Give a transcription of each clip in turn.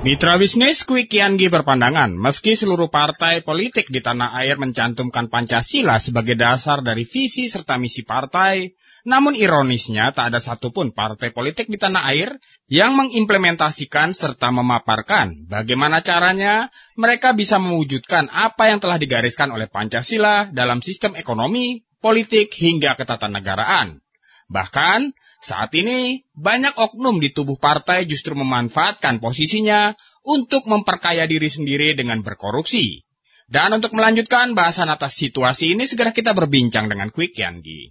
Mitra bisnis Quick Kiangi berpandangan, meski seluruh partai politik di tanah air mencantumkan Pancasila sebagai dasar dari visi serta misi partai, namun ironisnya tak ada satupun partai politik di tanah air yang mengimplementasikan serta memaparkan bagaimana caranya mereka bisa mewujudkan apa yang telah digariskan oleh Pancasila dalam sistem ekonomi, politik, hingga ketatanegaraan. Bahkan, saat ini, banyak oknum di tubuh partai justru memanfaatkan posisinya untuk memperkaya diri sendiri dengan berkorupsi. Dan untuk melanjutkan bahasan atas situasi ini, segera kita berbincang dengan Quick Yanggi.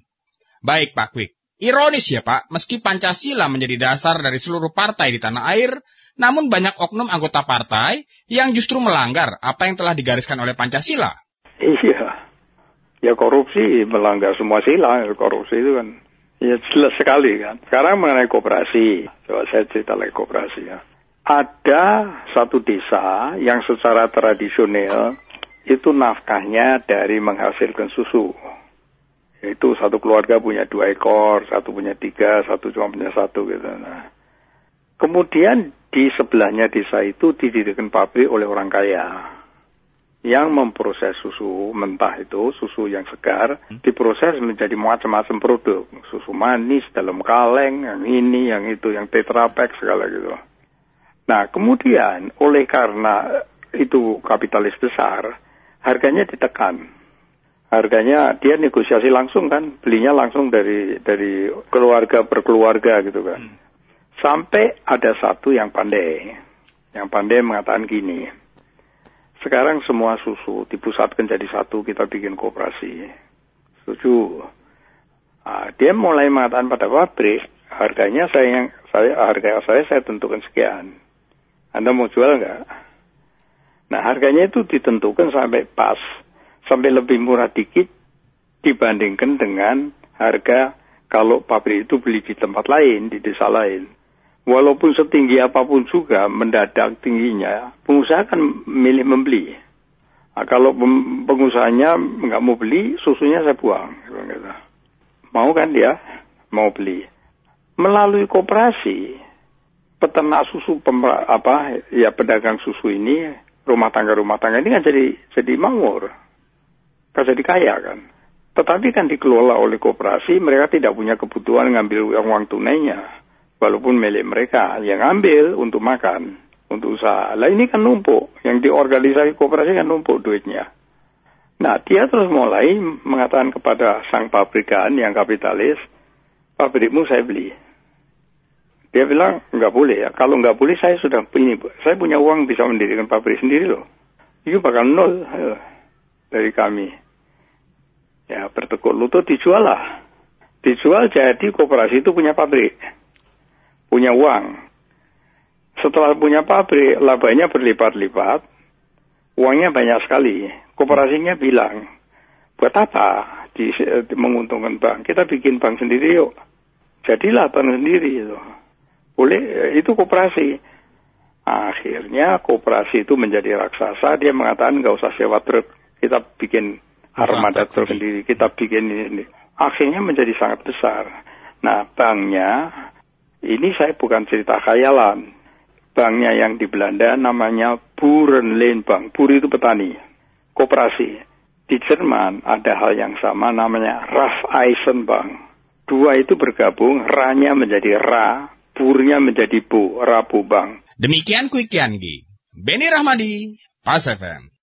Baik Pak Quick, ironis ya Pak, meski Pancasila menjadi dasar dari seluruh partai di tanah air, namun banyak oknum anggota partai yang justru melanggar apa yang telah digariskan oleh Pancasila. Iya, ya korupsi melanggar semua sila, korupsi itu kan Ya jelas sekali kan. Sekarang mengenai kooperasi, coba saya cerita lagi kooperasi ya. Ada satu desa yang secara tradisional itu nafkahnya dari menghasilkan susu. Itu satu keluarga punya dua ekor, satu punya tiga, satu cuma punya satu gitu. Nah, kemudian di sebelahnya desa itu didirikan pabrik oleh orang kaya yang memproses susu mentah itu, susu yang segar, hmm. diproses menjadi macam-macam produk. Susu manis, dalam kaleng, yang ini, yang itu, yang tetrapack, segala gitu. Nah, kemudian oleh karena itu kapitalis besar, harganya ditekan. Harganya dia negosiasi langsung kan, belinya langsung dari dari keluarga per keluarga gitu kan. Hmm. Sampai ada satu yang pandai, yang pandai mengatakan gini, sekarang semua susu dipusatkan jadi satu, kita bikin kooperasi. Setuju. Nah, dia mulai mengatakan pada pabrik, harganya saya yang saya harga saya saya tentukan sekian. Anda mau jual nggak? Nah harganya itu ditentukan sampai pas, sampai lebih murah dikit dibandingkan dengan harga kalau pabrik itu beli di tempat lain, di desa lain walaupun setinggi apa pun juga mendadak tingginya, pengusaha akan milih membeli. Nah, kalau pengusahanya nggak mau beli, susunya saya buang. Mau kan dia? Mau beli. Melalui kooperasi, peternak susu apa ya pedagang susu ini rumah tangga rumah tangga ini kan jadi jadi makmur, kan jadi kaya kan. Tetapi kan dikelola oleh kooperasi, mereka tidak punya kebutuhan ngambil uang, uang tunainya walaupun milik mereka yang ambil untuk makan, untuk usaha. Lah ini kan numpuk, yang diorganisasi kooperasi kan numpuk duitnya. Nah, dia terus mulai mengatakan kepada sang pabrikan yang kapitalis, pabrikmu saya beli. Dia bilang, nggak boleh ya. Kalau nggak boleh, saya sudah punya, saya punya uang bisa mendirikan pabrik sendiri loh. Itu bakal nol ayo, dari kami. Ya, bertekuk lutut dijual lah. Dijual jadi kooperasi itu punya pabrik punya uang. Setelah punya pabrik, labanya berlipat-lipat, uangnya banyak sekali. Kooperasinya bilang, buat apa di, di, menguntungkan bank? Kita bikin bank sendiri yuk. Jadilah bank sendiri itu. Boleh, itu kooperasi. Akhirnya kooperasi itu menjadi raksasa. Dia mengatakan nggak usah sewa truk. Kita bikin armada truk sendiri. Kita bikin ini. Akhirnya menjadi sangat besar. Nah, banknya ini saya bukan cerita khayalan. Banknya yang di Belanda namanya Burenleenbank. Bur itu petani. Koperasi. Di Jerman ada hal yang sama namanya Raiffeisenbank. Dua itu bergabung, Ra-nya menjadi Ra, Burnya menjadi Bu, Rabu Bank. Demikian Quick Yanggi. Beni Rahmadi, Pas FM.